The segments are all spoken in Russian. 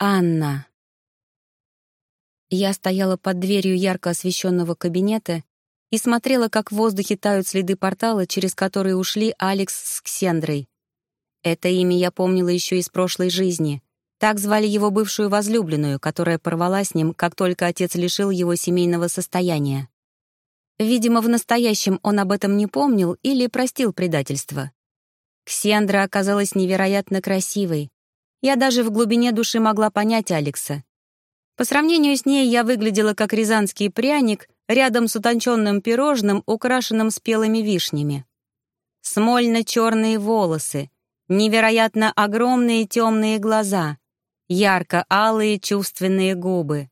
Анна. Я стояла под дверью ярко освещенного кабинета и смотрела, как в воздухе тают следы портала, через которые ушли Алекс с Ксендрой. Это имя я помнила еще из прошлой жизни. Так звали его бывшую возлюбленную, которая порвала с ним, как только отец лишил его семейного состояния. Видимо, в настоящем он об этом не помнил или простил предательство. Ксендра оказалась невероятно красивой, я даже в глубине души могла понять Алекса. По сравнению с ней я выглядела как рязанский пряник рядом с утонченным пирожным, украшенным спелыми вишнями. Смольно-черные волосы, невероятно огромные темные глаза, ярко-алые чувственные губы.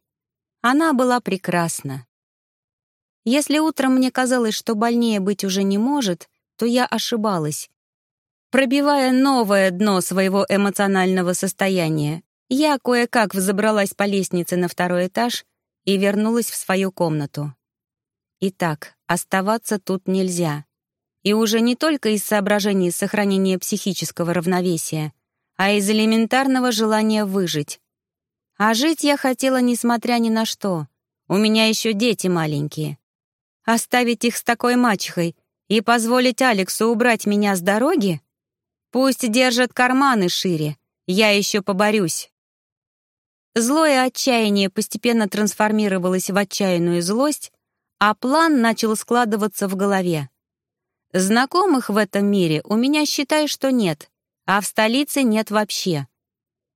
Она была прекрасна. Если утром мне казалось, что больнее быть уже не может, то я ошибалась. Пробивая новое дно своего эмоционального состояния, я кое-как взобралась по лестнице на второй этаж и вернулась в свою комнату. Итак, оставаться тут нельзя. И уже не только из соображений сохранения психического равновесия, а из элементарного желания выжить. А жить я хотела несмотря ни на что. У меня еще дети маленькие. Оставить их с такой мачехой и позволить Алексу убрать меня с дороги? Пусть держат карманы шире, я еще поборюсь. Злое отчаяние постепенно трансформировалось в отчаянную злость, а план начал складываться в голове. Знакомых в этом мире у меня, считай, что нет, а в столице нет вообще.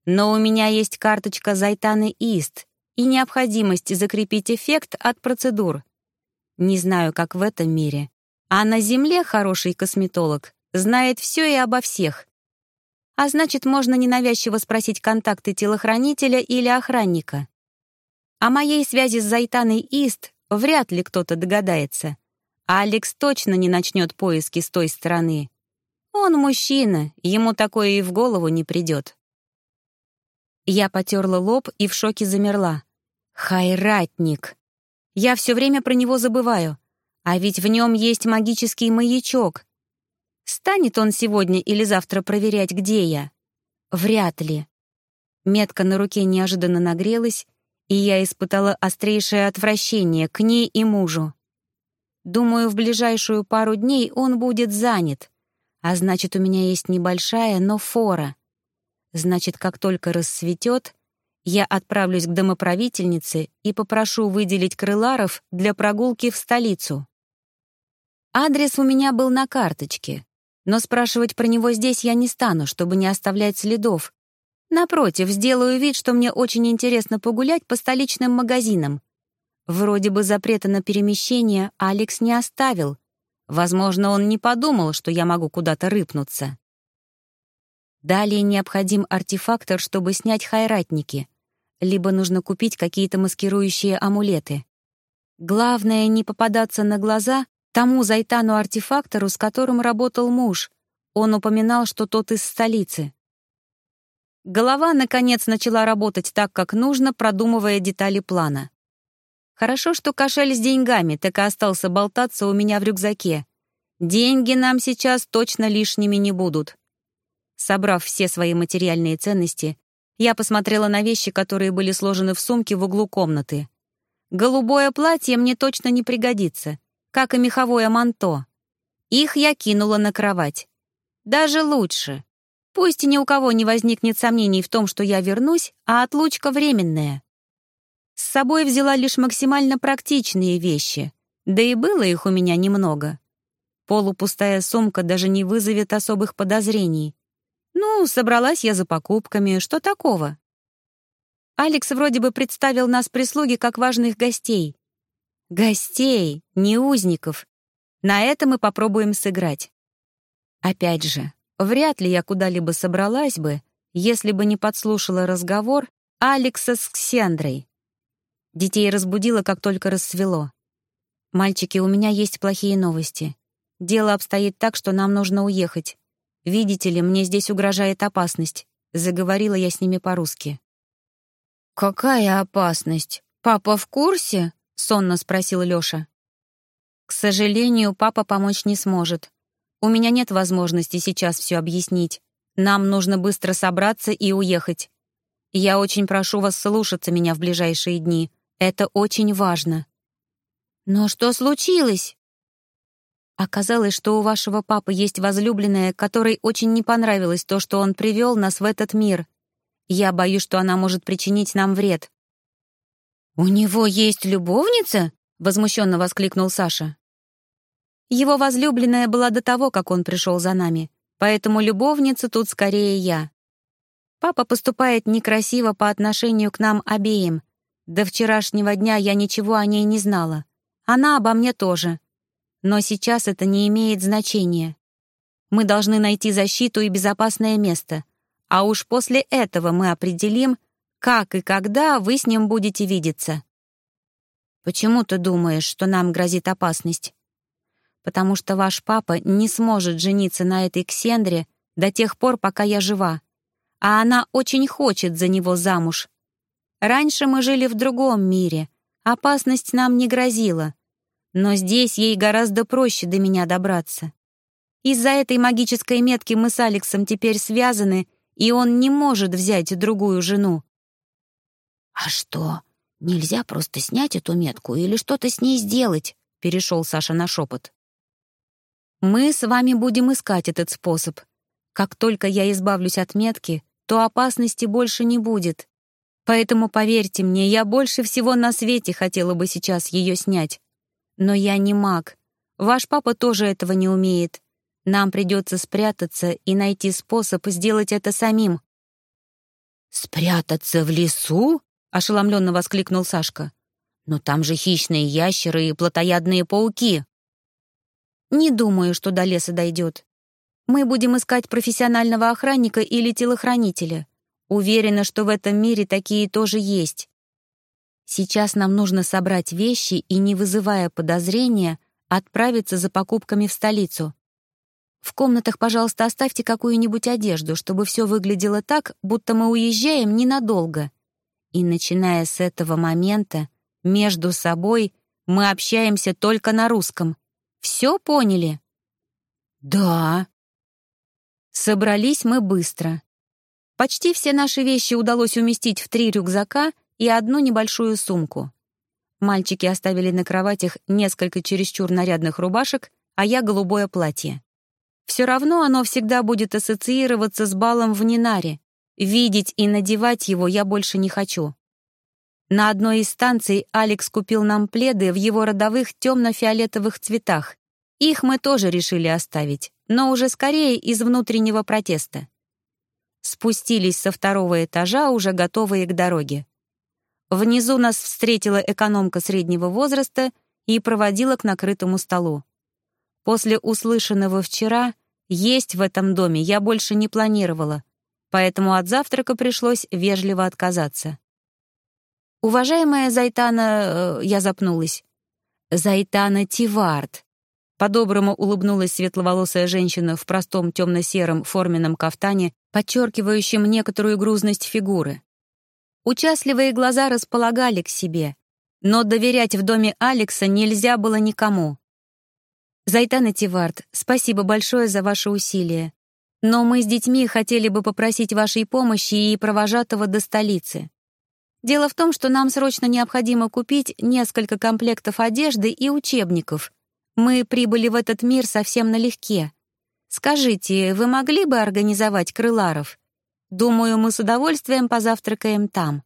Но у меня есть карточка Зайтаны Ист и необходимость закрепить эффект от процедур. Не знаю, как в этом мире, а на Земле хороший косметолог знает все и обо всех. А значит, можно ненавязчиво спросить контакты телохранителя или охранника. О моей связи с Зайтаной Ист вряд ли кто-то догадается. А Алекс точно не начнет поиски с той стороны. Он мужчина, ему такое и в голову не придет. Я потерла лоб и в шоке замерла. Хайратник. Я все время про него забываю. А ведь в нем есть магический маячок, Станет он сегодня или завтра проверять, где я? Вряд ли. Метка на руке неожиданно нагрелась, и я испытала острейшее отвращение к ней и мужу. Думаю, в ближайшую пару дней он будет занят, а значит, у меня есть небольшая, но фора. Значит, как только рассветет, я отправлюсь к домоправительнице и попрошу выделить крыларов для прогулки в столицу. Адрес у меня был на карточке, но спрашивать про него здесь я не стану, чтобы не оставлять следов. Напротив, сделаю вид, что мне очень интересно погулять по столичным магазинам. Вроде бы запрета на перемещение Алекс не оставил. Возможно, он не подумал, что я могу куда-то рыпнуться. Далее необходим артефактор, чтобы снять хайратники. Либо нужно купить какие-то маскирующие амулеты. Главное — не попадаться на глаза Тому Зайтану-артефактору, с которым работал муж. Он упоминал, что тот из столицы. Голова, наконец, начала работать так, как нужно, продумывая детали плана. Хорошо, что кошель с деньгами так и остался болтаться у меня в рюкзаке. Деньги нам сейчас точно лишними не будут. Собрав все свои материальные ценности, я посмотрела на вещи, которые были сложены в сумке в углу комнаты. Голубое платье мне точно не пригодится — как и меховое манто. Их я кинула на кровать. Даже лучше. Пусть ни у кого не возникнет сомнений в том, что я вернусь, а отлучка временная. С собой взяла лишь максимально практичные вещи, да и было их у меня немного. Полупустая сумка даже не вызовет особых подозрений. Ну, собралась я за покупками, что такого? Алекс вроде бы представил нас прислуги как важных гостей, Гостей, не узников. На это мы попробуем сыграть. Опять же, вряд ли я куда-либо собралась бы, если бы не подслушала разговор Алекса с Ксендрой. Детей разбудила, как только рассвело. «Мальчики, у меня есть плохие новости. Дело обстоит так, что нам нужно уехать. Видите ли, мне здесь угрожает опасность», — заговорила я с ними по-русски. «Какая опасность? Папа в курсе?» Сонно спросил Лёша. К сожалению, папа помочь не сможет. У меня нет возможности сейчас все объяснить. Нам нужно быстро собраться и уехать. Я очень прошу вас слушаться меня в ближайшие дни. Это очень важно». «Но что случилось?» Оказалось, что у вашего папы есть возлюбленная, которой очень не понравилось то, что он привел нас в этот мир. Я боюсь, что она может причинить нам вред. «У него есть любовница?» — возмущенно воскликнул Саша. Его возлюбленная была до того, как он пришел за нами, поэтому любовница тут скорее я. Папа поступает некрасиво по отношению к нам обеим. До вчерашнего дня я ничего о ней не знала. Она обо мне тоже. Но сейчас это не имеет значения. Мы должны найти защиту и безопасное место, а уж после этого мы определим, как и когда вы с ним будете видеться. Почему ты думаешь, что нам грозит опасность? Потому что ваш папа не сможет жениться на этой Ксендре до тех пор, пока я жива, а она очень хочет за него замуж. Раньше мы жили в другом мире, опасность нам не грозила, но здесь ей гораздо проще до меня добраться. Из-за этой магической метки мы с Алексом теперь связаны, и он не может взять другую жену. «А что, нельзя просто снять эту метку или что-то с ней сделать?» — перешел Саша на шепот. «Мы с вами будем искать этот способ. Как только я избавлюсь от метки, то опасности больше не будет. Поэтому, поверьте мне, я больше всего на свете хотела бы сейчас ее снять. Но я не маг. Ваш папа тоже этого не умеет. Нам придется спрятаться и найти способ сделать это самим». «Спрятаться в лесу?» — ошеломленно воскликнул Сашка. «Но там же хищные ящеры и плотоядные пауки». «Не думаю, что до леса дойдет. Мы будем искать профессионального охранника или телохранителя. Уверена, что в этом мире такие тоже есть. Сейчас нам нужно собрать вещи и, не вызывая подозрения, отправиться за покупками в столицу. В комнатах, пожалуйста, оставьте какую-нибудь одежду, чтобы все выглядело так, будто мы уезжаем ненадолго. И начиная с этого момента, между собой мы общаемся только на русском. Все поняли? Да. Собрались мы быстро. Почти все наши вещи удалось уместить в три рюкзака и одну небольшую сумку. Мальчики оставили на кроватях несколько чересчур нарядных рубашек, а я — голубое платье. Все равно оно всегда будет ассоциироваться с балом в Нинаре. Видеть и надевать его я больше не хочу. На одной из станций Алекс купил нам пледы в его родовых темно-фиолетовых цветах. Их мы тоже решили оставить, но уже скорее из внутреннего протеста. Спустились со второго этажа, уже готовые к дороге. Внизу нас встретила экономка среднего возраста и проводила к накрытому столу. После услышанного вчера есть в этом доме я больше не планировала, поэтому от завтрака пришлось вежливо отказаться. «Уважаемая Зайтана...» э, — я запнулась. «Зайтана Тивард», по-доброму улыбнулась светловолосая женщина в простом темно-сером форменном кафтане, подчеркивающем некоторую грузность фигуры. Участливые глаза располагали к себе, но доверять в доме Алекса нельзя было никому. «Зайтан Тивард, спасибо большое за ваши усилия. Но мы с детьми хотели бы попросить вашей помощи и провожатого до столицы. Дело в том, что нам срочно необходимо купить несколько комплектов одежды и учебников. Мы прибыли в этот мир совсем налегке. Скажите, вы могли бы организовать крыларов? Думаю, мы с удовольствием позавтракаем там».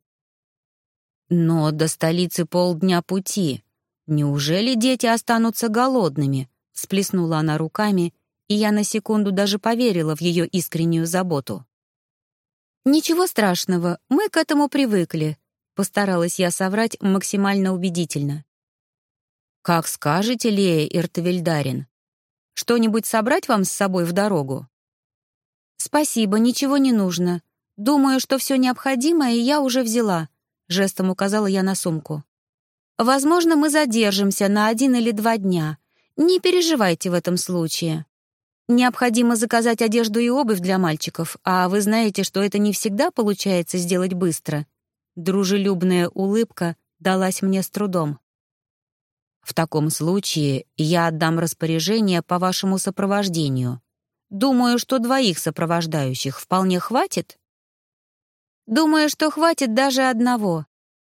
«Но до столицы полдня пути. Неужели дети останутся голодными?» — всплеснула она руками, и я на секунду даже поверила в ее искреннюю заботу. «Ничего страшного, мы к этому привыкли», — постаралась я соврать максимально убедительно. «Как скажете, Лея Иртвельдарин. Что-нибудь собрать вам с собой в дорогу?» «Спасибо, ничего не нужно. Думаю, что все необходимое я уже взяла», — жестом указала я на сумку. «Возможно, мы задержимся на один или два дня. Не переживайте в этом случае. Необходимо заказать одежду и обувь для мальчиков, а вы знаете, что это не всегда получается сделать быстро». Дружелюбная улыбка далась мне с трудом. «В таком случае я отдам распоряжение по вашему сопровождению», Думаю, что двоих сопровождающих вполне хватит. Думаю, что хватит даже одного.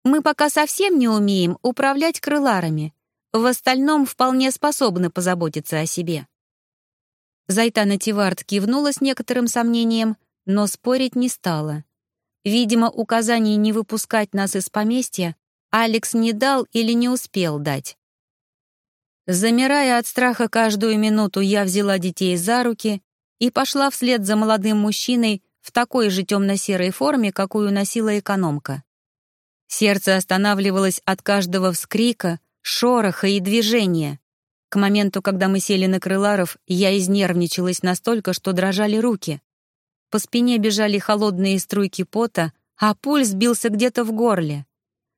Мы пока совсем не умеем управлять крыларами. В остальном вполне способны позаботиться о себе». Зайтана Тивард кивнула с некоторым сомнением, но спорить не стала. Видимо, указаний не выпускать нас из поместья Алекс не дал или не успел дать. Замирая от страха каждую минуту, я взяла детей за руки и пошла вслед за молодым мужчиной в такой же темно-серой форме, какую носила экономка. Сердце останавливалось от каждого вскрика, шороха и движения. К моменту, когда мы сели на крыларов, я изнервничалась настолько, что дрожали руки. По спине бежали холодные струйки пота, а пульс бился где-то в горле.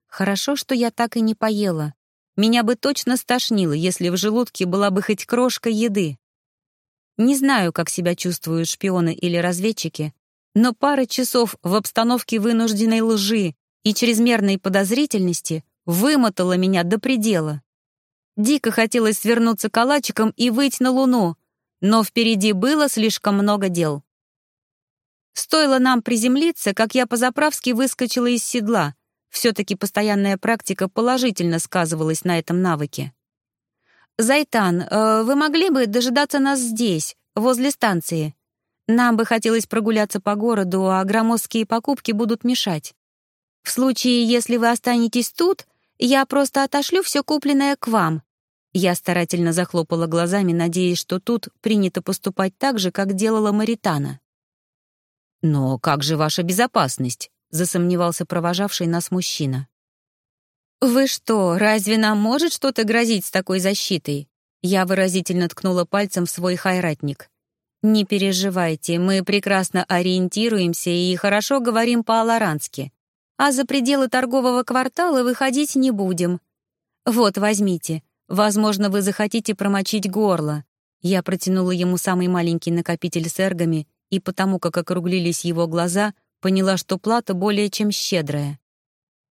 Хорошо, что я так и не поела. Меня бы точно стошнило, если в желудке была бы хоть крошка еды. Не знаю, как себя чувствуют шпионы или разведчики, но пара часов в обстановке вынужденной лжи и чрезмерной подозрительности вымотала меня до предела. Дико хотелось свернуться калачиком и выйти на луну, но впереди было слишком много дел. Стоило нам приземлиться, как я по-заправски выскочила из седла. Все-таки постоянная практика положительно сказывалась на этом навыке. «Зайтан, э, вы могли бы дожидаться нас здесь, возле станции? Нам бы хотелось прогуляться по городу, а громоздкие покупки будут мешать. В случае, если вы останетесь тут, я просто отошлю все купленное к вам». Я старательно захлопала глазами, надеясь, что тут принято поступать так же, как делала Маритана. «Но как же ваша безопасность?» — засомневался провожавший нас мужчина. «Вы что, разве нам может что-то грозить с такой защитой?» Я выразительно ткнула пальцем в свой хайратник. «Не переживайте, мы прекрасно ориентируемся и хорошо говорим по-аларански. А за пределы торгового квартала выходить не будем. Вот, возьмите. Возможно, вы захотите промочить горло». Я протянула ему самый маленький накопитель с эргами и потому как округлились его глаза, поняла, что плата более чем щедрая.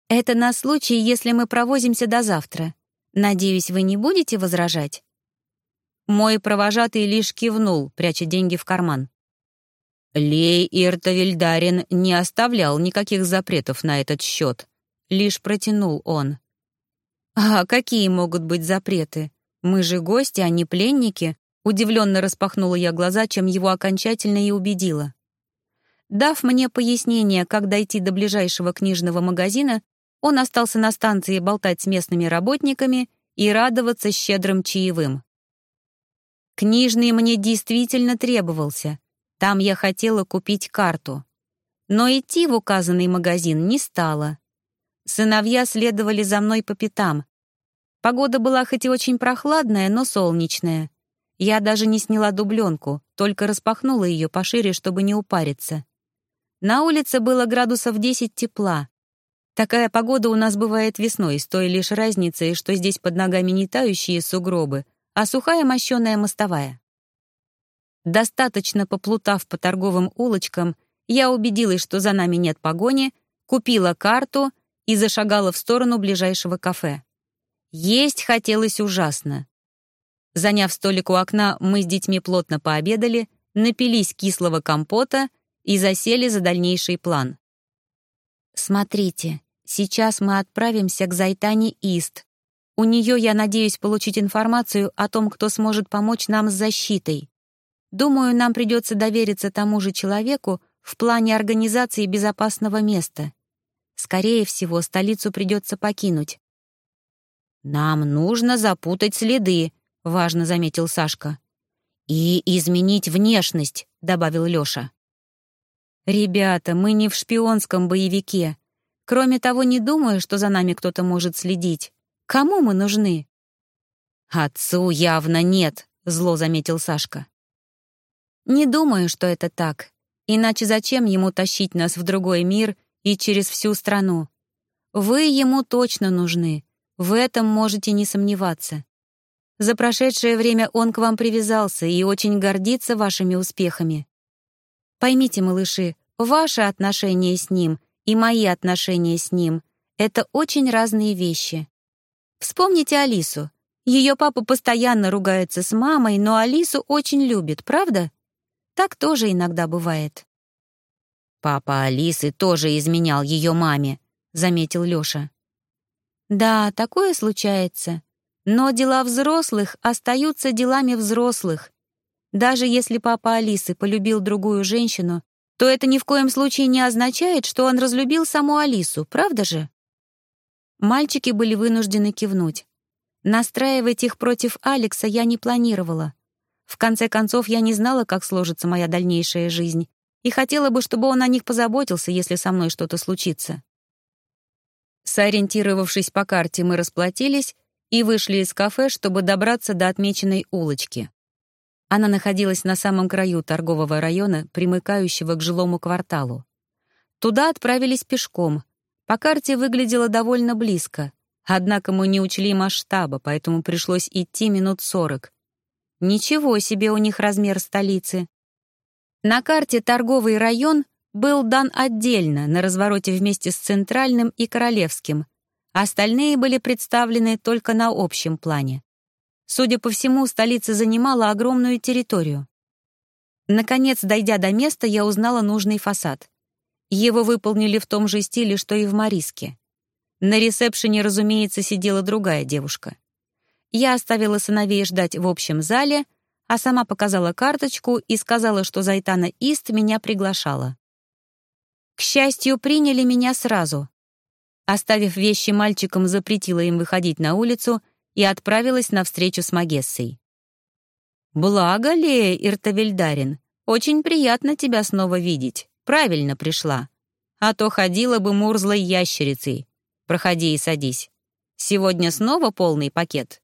«Это на случай, если мы провозимся до завтра. Надеюсь, вы не будете возражать?» Мой провожатый лишь кивнул, пряча деньги в карман. Лей Иртовильдарин не оставлял никаких запретов на этот счет. Лишь протянул он. «А какие могут быть запреты? Мы же гости, а не пленники», Удивленно распахнула я глаза, чем его окончательно и убедила. Дав мне пояснение, как дойти до ближайшего книжного магазина, он остался на станции болтать с местными работниками и радоваться щедрым чаевым. Книжный мне действительно требовался. Там я хотела купить карту. Но идти в указанный магазин не стала. Сыновья следовали за мной по пятам. Погода была хоть и очень прохладная, но солнечная. Я даже не сняла дубленку, только распахнула ее пошире, чтобы не упариться. На улице было градусов 10 тепла. Такая погода у нас бывает весной, с той лишь разницей, что здесь под ногами не тающие сугробы, а сухая мощеная мостовая. Достаточно поплутав по торговым улочкам, я убедилась, что за нами нет погони, купила карту и зашагала в сторону ближайшего кафе. Есть хотелось ужасно. Заняв столик у окна, мы с детьми плотно пообедали, напились кислого компота и засели за дальнейший план. «Смотрите, сейчас мы отправимся к Зайтане Ист. У нее я надеюсь получить информацию о том, кто сможет помочь нам с защитой. Думаю, нам придется довериться тому же человеку в плане организации безопасного места. Скорее всего, столицу придется покинуть. «Нам нужно запутать следы», — важно заметил Сашка. «И изменить внешность», — добавил Лёша. «Ребята, мы не в шпионском боевике. Кроме того, не думаю, что за нами кто-то может следить. Кому мы нужны?» «Отцу явно нет», — зло заметил Сашка. «Не думаю, что это так. Иначе зачем ему тащить нас в другой мир и через всю страну? Вы ему точно нужны. В этом можете не сомневаться. За прошедшее время он к вам привязался и очень гордится вашими успехами. Поймите, малыши, ваши отношения с ним и мои отношения с ним — это очень разные вещи. Вспомните Алису. Ее папа постоянно ругается с мамой, но Алису очень любит, правда? Так тоже иногда бывает. Папа Алисы тоже изменял ее маме, заметил Лёша. Да, такое случается. Но дела взрослых остаются делами взрослых. Даже если папа Алисы полюбил другую женщину, то это ни в коем случае не означает, что он разлюбил саму Алису, правда же? Мальчики были вынуждены кивнуть. Настраивать их против Алекса я не планировала. В конце концов, я не знала, как сложится моя дальнейшая жизнь, и хотела бы, чтобы он о них позаботился, если со мной что-то случится. Сориентировавшись по карте, мы расплатились и вышли из кафе, чтобы добраться до отмеченной улочки. Она находилась на самом краю торгового района, примыкающего к жилому кварталу. Туда отправились пешком, по карте выглядело довольно близко, однако мы не учли масштаба, поэтому пришлось идти минут сорок. Ничего себе у них размер столицы. На карте торговый район был дан отдельно, на развороте вместе с Центральным и Королевским. Остальные были представлены только на общем плане. Судя по всему, столица занимала огромную территорию. Наконец, дойдя до места, я узнала нужный фасад. Его выполнили в том же стиле, что и в Мариске. На ресепшене, разумеется, сидела другая девушка. Я оставила сыновей ждать в общем зале, а сама показала карточку и сказала, что Зайтана Ист меня приглашала. К счастью, приняли меня сразу. Оставив вещи мальчикам, запретила им выходить на улицу и отправилась на встречу с Магессой. «Благо, Лея Иртавельдарин, очень приятно тебя снова видеть. Правильно пришла. А то ходила бы мурзлой ящерицей. Проходи и садись. Сегодня снова полный пакет.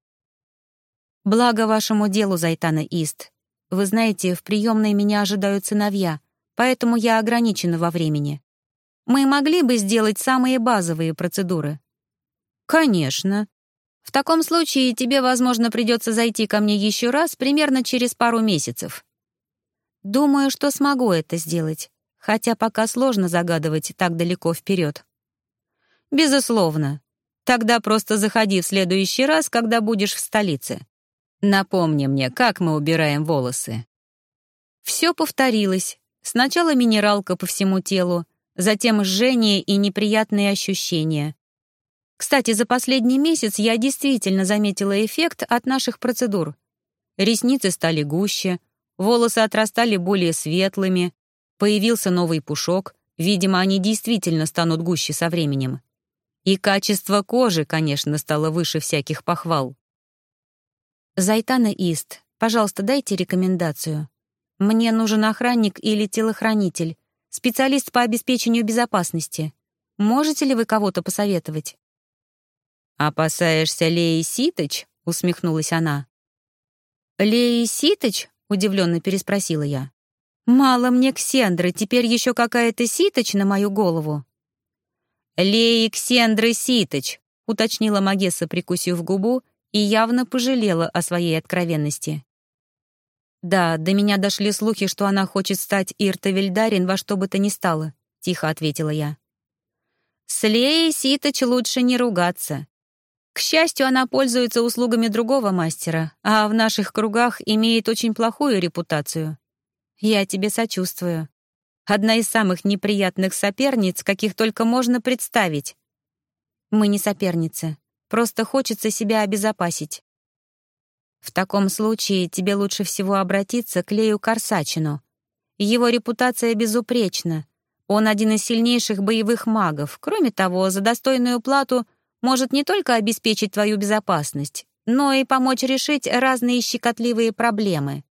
Благо вашему делу, Зайтана Ист. Вы знаете, в приемной меня ожидают сыновья, поэтому я ограничена во времени. Мы могли бы сделать самые базовые процедуры. Конечно. В таком случае тебе, возможно, придется зайти ко мне еще раз примерно через пару месяцев. Думаю, что смогу это сделать хотя пока сложно загадывать так далеко вперед. Безусловно. Тогда просто заходи в следующий раз, когда будешь в столице. Напомни мне, как мы убираем волосы. Все повторилось. Сначала минералка по всему телу, затем жжение и неприятные ощущения. Кстати, за последний месяц я действительно заметила эффект от наших процедур. Ресницы стали гуще, волосы отрастали более светлыми, Появился новый пушок, видимо, они действительно станут гуще со временем. И качество кожи, конечно, стало выше всяких похвал. «Зайтана Ист, пожалуйста, дайте рекомендацию. Мне нужен охранник или телохранитель, специалист по обеспечению безопасности. Можете ли вы кого-то посоветовать?» «Опасаешься Леи Ситоч?» — усмехнулась она. «Леи Ситоч?» — удивленно переспросила я. Мало мне Ксендры, теперь еще какая-то Ситоч на мою голову. «Леи Ксендры Ситоч», — уточнила Магесса, прикусив губу, и явно пожалела о своей откровенности. «Да, до меня дошли слухи, что она хочет стать Ирта Вильдарин во что бы то ни стало», — тихо ответила я. «С Леей Ситоч лучше не ругаться. К счастью, она пользуется услугами другого мастера, а в наших кругах имеет очень плохую репутацию. Я тебе сочувствую. Одна из самых неприятных соперниц, каких только можно представить. Мы не соперницы. Просто хочется себя обезопасить. В таком случае тебе лучше всего обратиться к Лею Корсачину. Его репутация безупречна. Он один из сильнейших боевых магов. Кроме того, за достойную плату может не только обеспечить твою безопасность, но и помочь решить разные щекотливые проблемы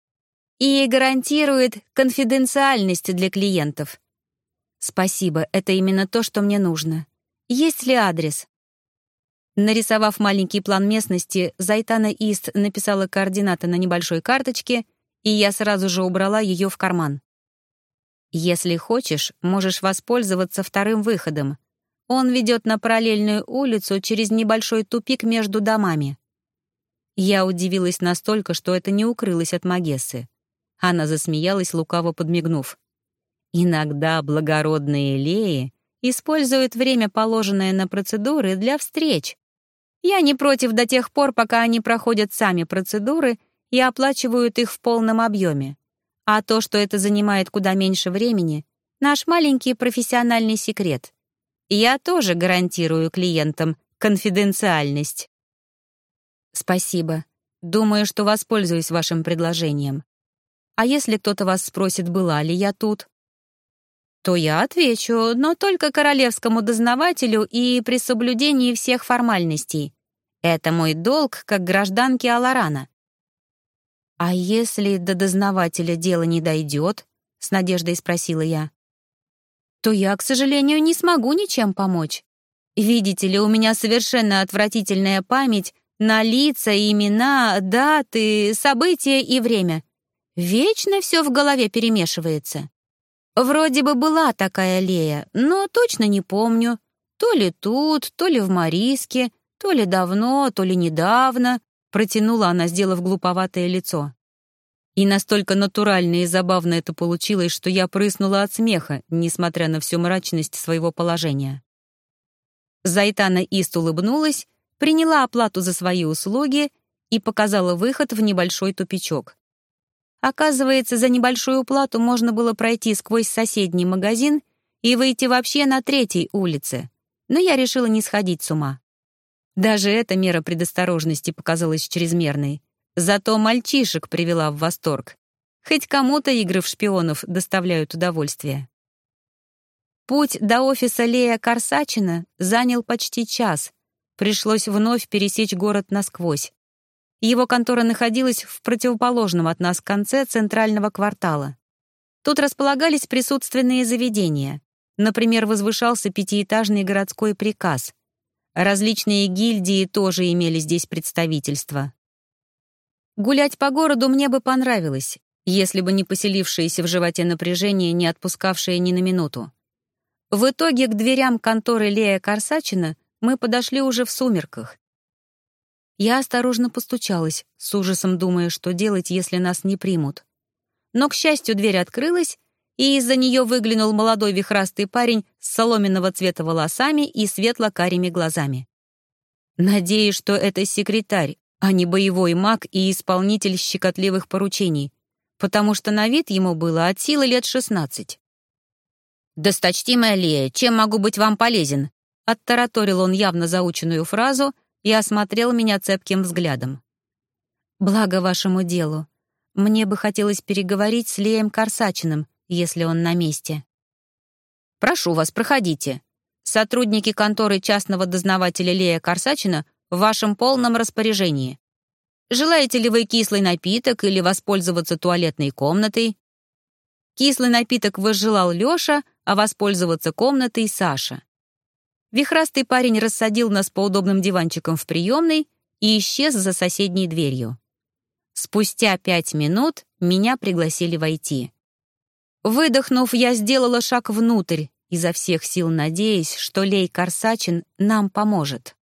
и гарантирует конфиденциальность для клиентов. Спасибо, это именно то, что мне нужно. Есть ли адрес? Нарисовав маленький план местности, Зайтана Ист написала координаты на небольшой карточке, и я сразу же убрала ее в карман. Если хочешь, можешь воспользоваться вторым выходом. Он ведет на параллельную улицу через небольшой тупик между домами. Я удивилась настолько, что это не укрылось от Магессы. Она засмеялась, лукаво подмигнув. Иногда благородные леи используют время, положенное на процедуры, для встреч. Я не против до тех пор, пока они проходят сами процедуры и оплачивают их в полном объеме. А то, что это занимает куда меньше времени, Наш маленький профессиональный секрет. Я тоже гарантирую клиентам конфиденциальность. Спасибо. Думаю, что воспользуюсь вашим предложением. А если кто-то вас спросит, была ли я тут? То я отвечу, но только королевскому дознавателю и при соблюдении всех формальностей. Это мой долг как гражданки Аларана. А если до дознавателя дело не дойдет, с надеждой спросила я, то я, к сожалению, не смогу ничем помочь. Видите ли, у меня совершенно отвратительная память на лица, имена, даты, события и время. Вечно все в голове перемешивается. Вроде бы была такая Лея, но точно не помню. То ли тут, то ли в Мариске, то ли давно, то ли недавно, протянула она, сделав глуповатое лицо. И настолько натурально и забавно это получилось, что я прыснула от смеха, несмотря на всю мрачность своего положения. Зайтана Ист улыбнулась, приняла оплату за свои услуги и показала выход в небольшой тупичок. Оказывается, за небольшую плату можно было пройти сквозь соседний магазин и выйти вообще на третьей улице, но я решила не сходить с ума. Даже эта мера предосторожности показалась чрезмерной. Зато мальчишек привела в восторг. Хоть кому-то игры в шпионов доставляют удовольствие. Путь до офиса Лея Корсачина занял почти час. Пришлось вновь пересечь город насквозь. Его контора находилась в противоположном от нас конце центрального квартала. Тут располагались присутственные заведения. Например, возвышался пятиэтажный городской приказ. Различные гильдии тоже имели здесь представительство. Гулять по городу мне бы понравилось, если бы не поселившееся в животе напряжение, не отпускавшее ни на минуту. В итоге к дверям конторы Лея Корсачина мы подошли уже в сумерках. Я осторожно постучалась, с ужасом думая, что делать, если нас не примут. Но, к счастью, дверь открылась, и из-за нее выглянул молодой вихрастый парень с соломенного цвета волосами и светло-карими глазами. Надеюсь, что это секретарь, а не боевой маг и исполнитель щекотливых поручений, потому что на вид ему было от силы лет шестнадцать. «Досточтимая Лея, чем могу быть вам полезен?» Оттараторил он явно заученную фразу и осмотрел меня цепким взглядом. «Благо вашему делу. Мне бы хотелось переговорить с Леем Корсачиным, если он на месте». «Прошу вас, проходите. Сотрудники конторы частного дознавателя Лея Корсачина в вашем полном распоряжении. Желаете ли вы кислый напиток или воспользоваться туалетной комнатой?» Кислый напиток возжелал Лёша, а воспользоваться комнатой Саша. Вихрастый парень рассадил нас по удобным диванчикам в приемной и исчез за соседней дверью. Спустя пять минут меня пригласили войти. Выдохнув, я сделала шаг внутрь, изо всех сил надеясь, что Лей Корсачин нам поможет.